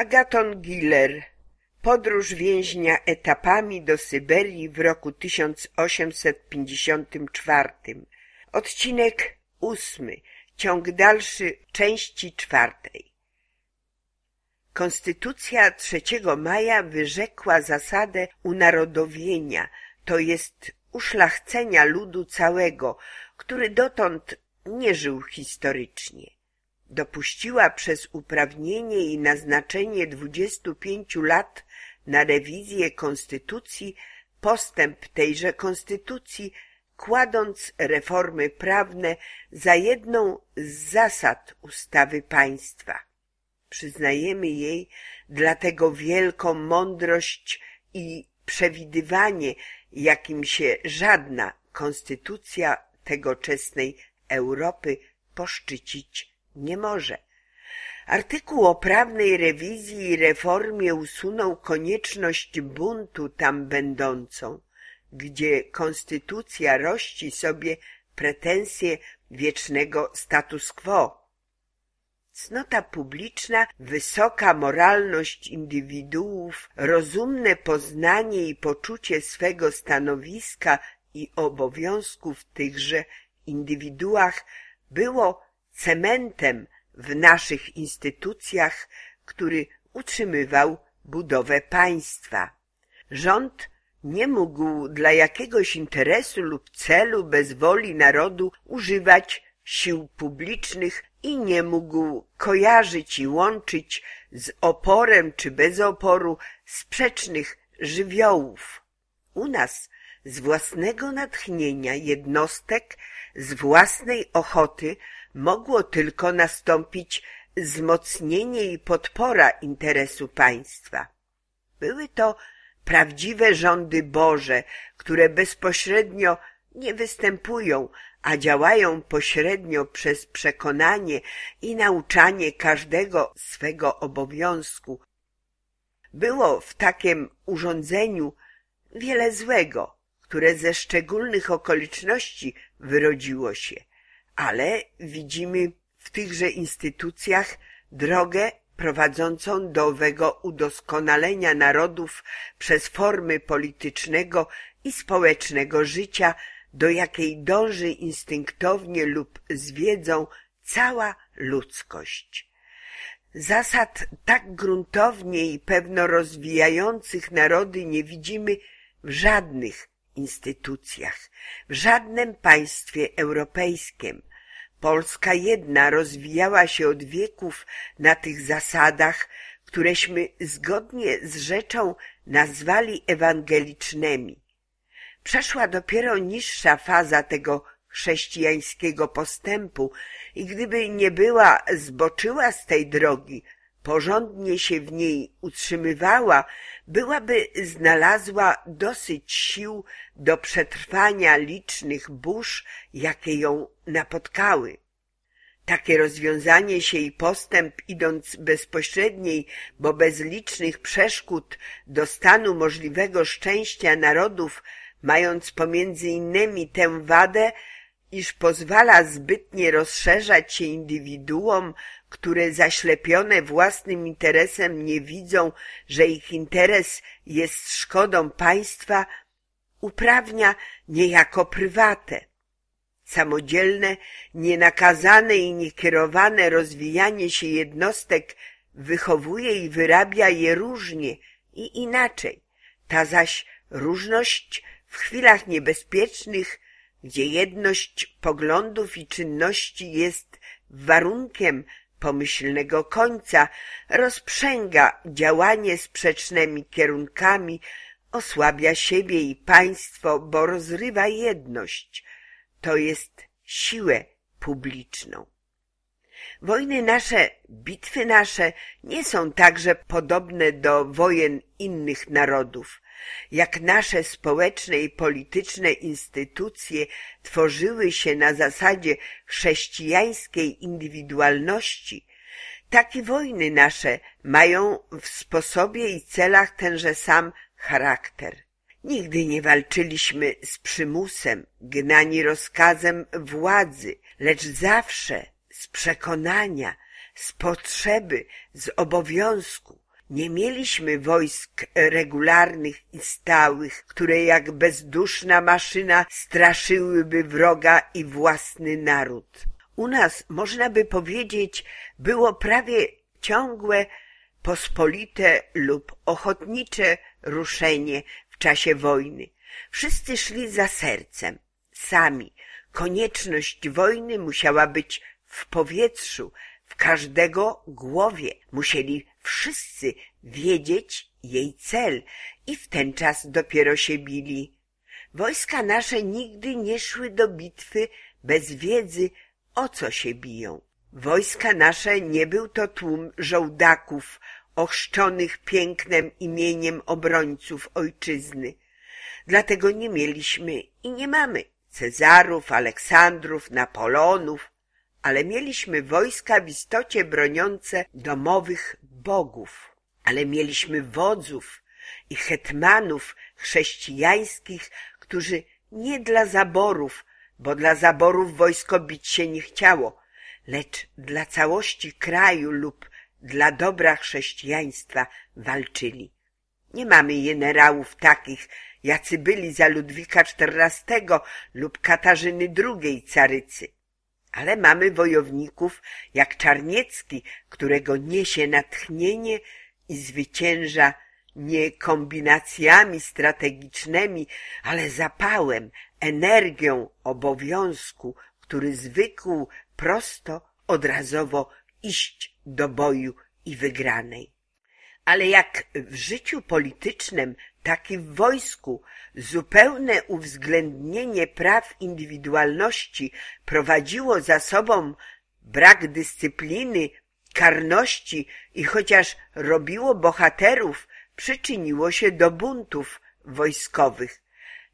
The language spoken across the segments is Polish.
Agaton Giller Podróż więźnia etapami do Syberii w roku 1854 Odcinek ósmy Ciąg dalszy części czwartej. Konstytucja 3 maja wyrzekła zasadę unarodowienia, to jest uszlachcenia ludu całego, który dotąd nie żył historycznie dopuściła przez uprawnienie i naznaczenie 25 lat na rewizję konstytucji postęp tejże konstytucji, kładąc reformy prawne za jedną z zasad ustawy państwa. Przyznajemy jej dlatego wielką mądrość i przewidywanie, jakim się żadna konstytucja tegoczesnej Europy poszczycić nie może. Artykuł o prawnej rewizji i reformie usunął konieczność buntu tam będącą, gdzie konstytucja rości sobie pretensje wiecznego status quo. Cnota publiczna, wysoka moralność indywiduów, rozumne poznanie i poczucie swego stanowiska i obowiązków tychże indywiduach było cementem w naszych instytucjach, który utrzymywał budowę państwa. Rząd nie mógł dla jakiegoś interesu lub celu bez woli narodu używać sił publicznych i nie mógł kojarzyć i łączyć z oporem czy bez oporu sprzecznych żywiołów. U nas z własnego natchnienia jednostek, z własnej ochoty mogło tylko nastąpić wzmocnienie i podpora interesu państwa. Były to prawdziwe rządy Boże, które bezpośrednio nie występują, a działają pośrednio przez przekonanie i nauczanie każdego swego obowiązku. Było w takim urządzeniu wiele złego, które ze szczególnych okoliczności wyrodziło się ale widzimy w tychże instytucjach drogę prowadzącą do owego udoskonalenia narodów przez formy politycznego i społecznego życia, do jakiej dąży instynktownie lub z wiedzą cała ludzkość. Zasad tak gruntownie i pewno rozwijających narody nie widzimy w żadnych instytucjach, w żadnym państwie europejskim, Polska jedna rozwijała się od wieków na tych zasadach, któreśmy zgodnie z rzeczą nazwali ewangelicznymi. Przeszła dopiero niższa faza tego chrześcijańskiego postępu i gdyby nie była zboczyła z tej drogi, porządnie się w niej utrzymywała, byłaby znalazła dosyć sił do przetrwania licznych burz, jakie ją napotkały. Takie rozwiązanie się i postęp, idąc bezpośredniej, bo bez licznych przeszkód do stanu możliwego szczęścia narodów, mając pomiędzy innymi tę wadę, iż pozwala zbytnie rozszerzać się indywiduom, które zaślepione własnym interesem nie widzą, że ich interes jest szkodą państwa, uprawnia niejako prywatę. Samodzielne, nienakazane i niekierowane rozwijanie się jednostek wychowuje i wyrabia je różnie i inaczej. Ta zaś różność w chwilach niebezpiecznych, gdzie jedność poglądów i czynności jest warunkiem pomyślnego końca, rozprzęga działanie sprzecznymi kierunkami, osłabia siebie i państwo, bo rozrywa jedność, to jest siłę publiczną. Wojny nasze, bitwy nasze nie są także podobne do wojen innych narodów. Jak nasze społeczne i polityczne instytucje tworzyły się na zasadzie chrześcijańskiej indywidualności, tak i wojny nasze mają w sposobie i celach tenże sam charakter. Nigdy nie walczyliśmy z przymusem, gnani rozkazem władzy, lecz zawsze z przekonania, z potrzeby, z obowiązku, Nie mieliśmy wojsk regularnych i stałych, które jak bezduszna maszyna straszyłyby wroga i własny naród. U nas, można by powiedzieć, było prawie ciągłe, pospolite lub ochotnicze ruszenie w czasie wojny. Wszyscy szli za sercem, sami. Konieczność wojny musiała być w powietrzu, w każdego głowie. Musieli wszyscy wiedzieć jej cel i w ten czas dopiero się bili. Wojska nasze nigdy nie szły do bitwy bez wiedzy, o co się biją. Wojska nasze nie był to tłum żołdaków ochrzczonych pięknem imieniem obrońców ojczyzny. Dlatego nie mieliśmy i nie mamy Cezarów, Aleksandrów, Napoleonów, ale mieliśmy wojska w istocie broniące domowych bogów, ale mieliśmy wodzów i hetmanów chrześcijańskich, którzy nie dla zaborów, bo dla zaborów wojsko bić się nie chciało, lecz dla całości kraju lub dla dobra chrześcijaństwa walczyli. Nie mamy generałów takich, jacy byli za Ludwika XIV lub Katarzyny II carycy. Ale mamy wojowników jak Czarniecki, którego niesie natchnienie i zwycięża nie kombinacjami strategicznymi, ale zapałem, energią obowiązku, który zwykł prosto, odrazowo iść do boju i wygranej. Ale jak w życiu politycznym, tak i w wojsku zupełne uwzględnienie praw indywidualności prowadziło za sobą brak dyscypliny, karności i chociaż robiło bohaterów, przyczyniło się do buntów wojskowych.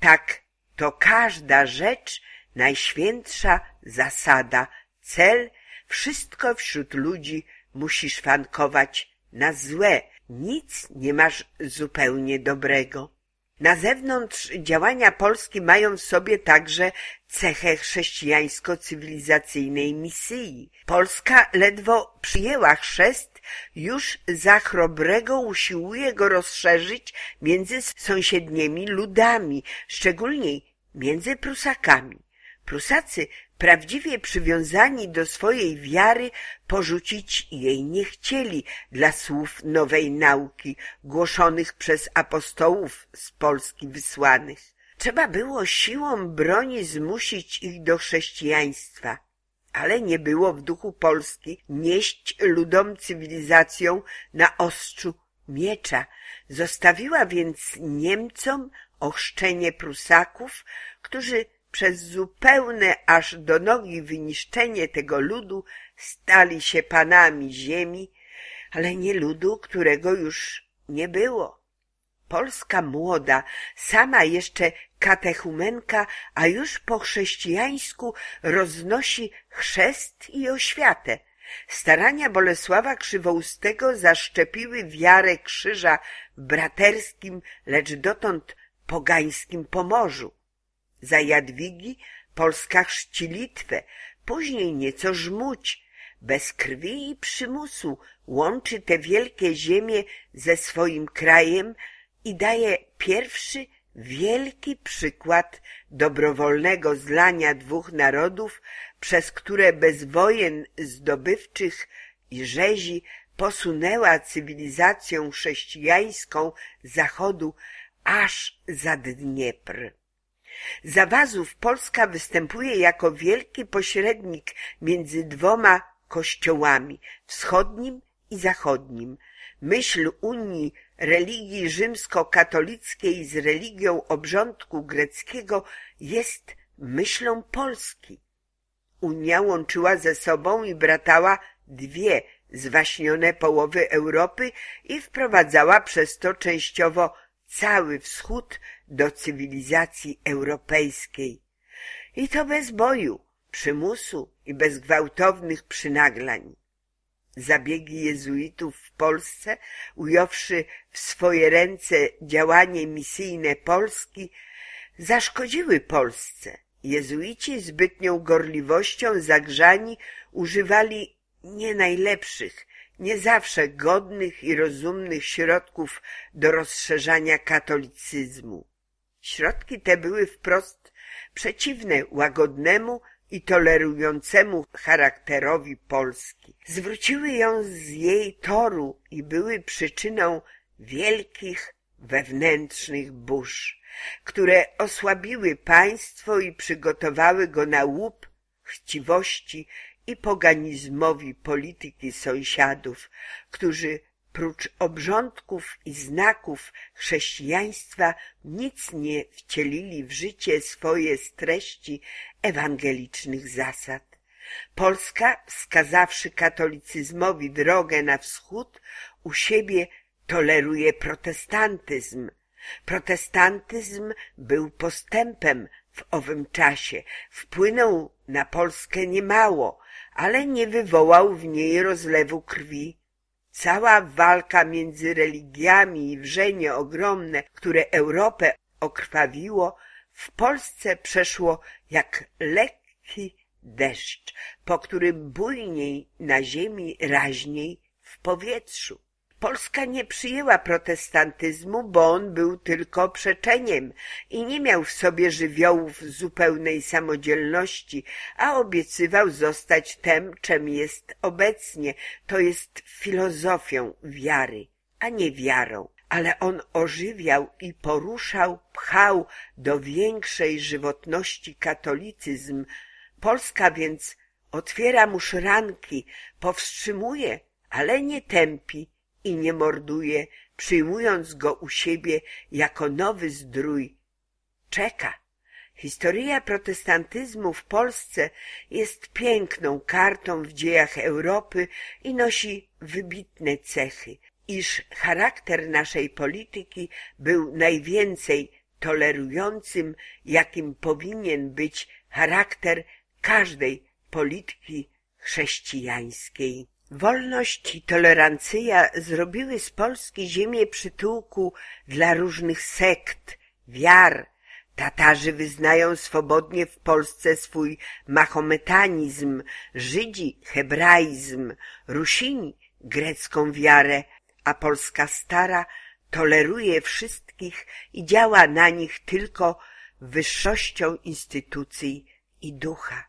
Tak to każda rzecz, najświętsza zasada, cel, wszystko wśród ludzi musi szwankować na złe, nic nie masz zupełnie dobrego. Na zewnątrz działania Polski mają w sobie także cechę chrześcijańsko-cywilizacyjnej misji. Polska ledwo przyjęła chrzest, już za chrobrego usiłuje go rozszerzyć między sąsiednimi ludami, szczególnie między Prusakami. Prusacy prawdziwie przywiązani do swojej wiary, porzucić jej nie chcieli dla słów nowej nauki, głoszonych przez apostołów z Polski wysłanych. Trzeba było siłą broni zmusić ich do chrześcijaństwa, ale nie było w duchu Polski nieść ludom cywilizacją na ostrzu miecza. Zostawiła więc Niemcom ochrzczenie Prusaków, którzy przez zupełne aż do nogi wyniszczenie tego ludu stali się panami ziemi, ale nie ludu, którego już nie było. Polska młoda, sama jeszcze katechumenka, a już po chrześcijańsku roznosi chrzest i oświatę. Starania Bolesława Krzywoustego zaszczepiły wiarę krzyża braterskim, lecz dotąd pogańskim Pomorzu. Za Jadwigi Polska chrzci Litwę, później nieco żmuć. Bez krwi i przymusu łączy te wielkie ziemie ze swoim krajem i daje pierwszy wielki przykład dobrowolnego zlania dwóch narodów, przez które bez wojen zdobywczych i rzezi posunęła cywilizację chrześcijańską Zachodu aż za Dniepr. Zawazów Polska występuje jako wielki pośrednik między dwoma kościołami, wschodnim i zachodnim. Myśl Unii religii rzymskokatolickiej z religią obrządku greckiego jest myślą Polski. Unia łączyła ze sobą i bratała dwie zwaśnione połowy Europy i wprowadzała przez to częściowo cały wschód do cywilizacji europejskiej. I to bez boju, przymusu i bez gwałtownych przynaglań. Zabiegi jezuitów w Polsce, ująwszy w swoje ręce działanie misyjne Polski, zaszkodziły Polsce. Jezuici zbytnią gorliwością zagrzani używali nie najlepszych, nie zawsze godnych i rozumnych środków do rozszerzania katolicyzmu. Środki te były wprost przeciwne łagodnemu i tolerującemu charakterowi Polski. Zwróciły ją z jej toru i były przyczyną wielkich wewnętrznych burz, które osłabiły państwo i przygotowały go na łup chciwości i poganizmowi polityki sąsiadów, którzy prócz obrządków i znaków chrześcijaństwa nic nie wcielili w życie swoje z treści ewangelicznych zasad. Polska, wskazawszy katolicyzmowi drogę na wschód, u siebie toleruje protestantyzm. Protestantyzm był postępem w owym czasie, wpłynął na Polskę niemało, ale nie wywołał w niej rozlewu krwi. Cała walka między religiami i wrzenie ogromne, które Europę okrwawiło, w Polsce przeszło jak lekki deszcz, po którym bujniej na ziemi, raźniej w powietrzu. Polska nie przyjęła protestantyzmu, bo on był tylko przeczeniem i nie miał w sobie żywiołów zupełnej samodzielności, a obiecywał zostać tem, czym jest obecnie, to jest filozofią wiary, a nie wiarą. Ale on ożywiał i poruszał, pchał do większej żywotności katolicyzm. Polska więc otwiera mu szranki, powstrzymuje, ale nie tępi, i nie morduje, przyjmując go u siebie jako nowy zdrój. Czeka. Historia protestantyzmu w Polsce jest piękną kartą w dziejach Europy i nosi wybitne cechy, iż charakter naszej polityki był najwięcej tolerującym, jakim powinien być charakter każdej polityki chrześcijańskiej. Wolność i tolerancja zrobiły z Polski ziemię przytułku dla różnych sekt, wiar. Tatarzy wyznają swobodnie w Polsce swój mahometanizm, Żydzi hebraizm, Rusini grecką wiarę, a Polska stara toleruje wszystkich i działa na nich tylko wyższością instytucji i ducha.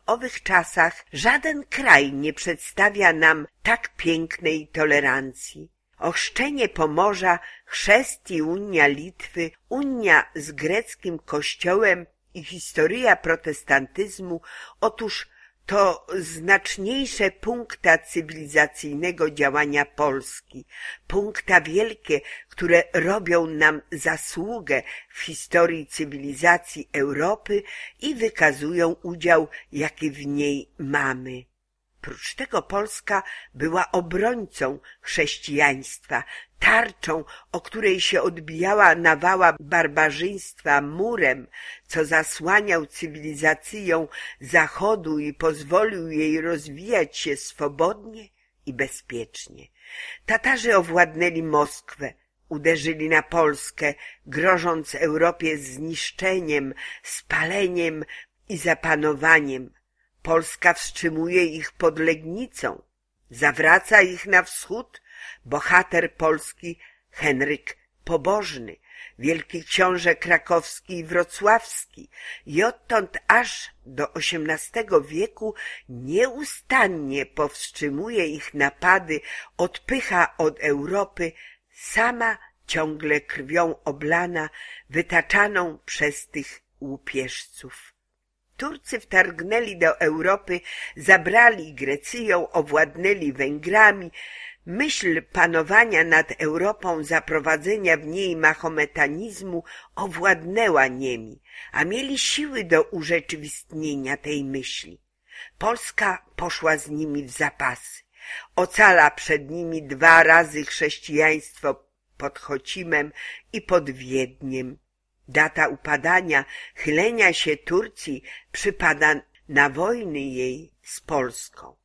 W owych czasach żaden kraj nie przedstawia nam tak pięknej tolerancji. Ochrzczenie Pomorza, chrzest i Unia Litwy, Unia z greckim kościołem i historia protestantyzmu, otóż to znaczniejsze punkta cywilizacyjnego działania Polski, punkta wielkie, które robią nam zasługę w historii cywilizacji Europy i wykazują udział, jaki w niej mamy. Prócz tego Polska była obrońcą chrześcijaństwa, tarczą, o której się odbijała nawała barbarzyństwa murem, co zasłaniał cywilizację Zachodu i pozwolił jej rozwijać się swobodnie i bezpiecznie. Tatarzy owładnęli Moskwę, uderzyli na Polskę, grożąc Europie zniszczeniem, spaleniem i zapanowaniem. Polska wstrzymuje ich pod Legnicą, zawraca ich na wschód, bohater polski Henryk Pobożny, wielki książę krakowski i wrocławski i odtąd aż do XVIII wieku nieustannie powstrzymuje ich napady, odpycha od Europy, sama ciągle krwią oblana, wytaczaną przez tych łupieżców. Turcy wtargnęli do Europy, zabrali Grecją, owładnęli Węgrami. Myśl panowania nad Europą, zaprowadzenia w niej mahometanizmu owładnęła nimi, a mieli siły do urzeczywistnienia tej myśli. Polska poszła z nimi w zapasy. Ocala przed nimi dwa razy chrześcijaństwo pod Chocimem i pod Wiedniem. Data upadania, chylenia się Turcji przypada na wojny jej z Polską.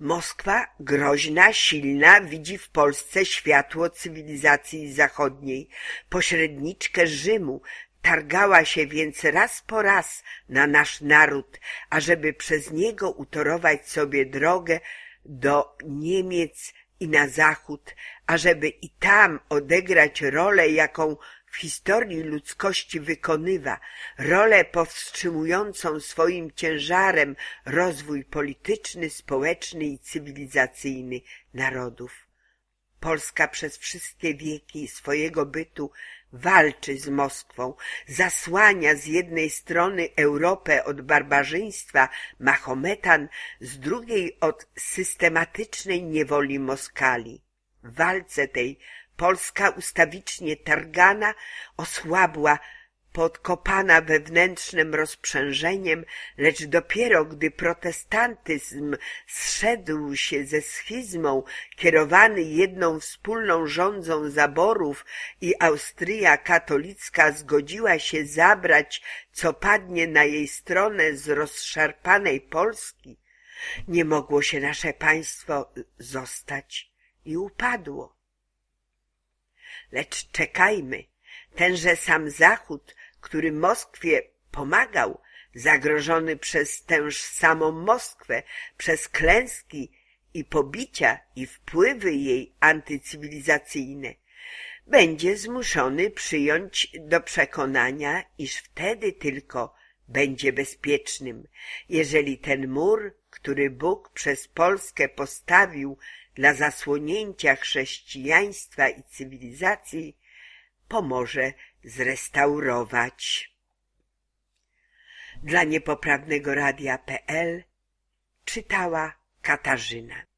Moskwa, groźna, silna, widzi w Polsce światło cywilizacji zachodniej, pośredniczkę Rzymu, targała się więc raz po raz na nasz naród, ażeby przez niego utorować sobie drogę do Niemiec i na zachód, ażeby i tam odegrać rolę, jaką w historii ludzkości wykonywa, rolę powstrzymującą swoim ciężarem rozwój polityczny, społeczny i cywilizacyjny narodów. Polska przez wszystkie wieki swojego bytu walczy z Moskwą, zasłania z jednej strony Europę od barbarzyństwa Mahometan, z drugiej od systematycznej niewoli Moskali. W walce tej Polska ustawicznie targana osłabła podkopana wewnętrznym rozprzężeniem, lecz dopiero gdy protestantyzm zszedł się ze schizmą, kierowany jedną wspólną rządzą zaborów i Austria katolicka zgodziła się zabrać, co padnie na jej stronę z rozszarpanej Polski, nie mogło się nasze państwo zostać i upadło. Lecz czekajmy, tenże sam Zachód który Moskwie pomagał, zagrożony przez tęż samą Moskwę, przez klęski i pobicia i wpływy jej antycywilizacyjne, będzie zmuszony przyjąć do przekonania, iż wtedy tylko będzie bezpiecznym, jeżeli ten mur, który Bóg przez Polskę postawił dla zasłonięcia chrześcijaństwa i cywilizacji, pomoże zrestaurować. Dla niepoprawnego radia.pl czytała Katarzyna.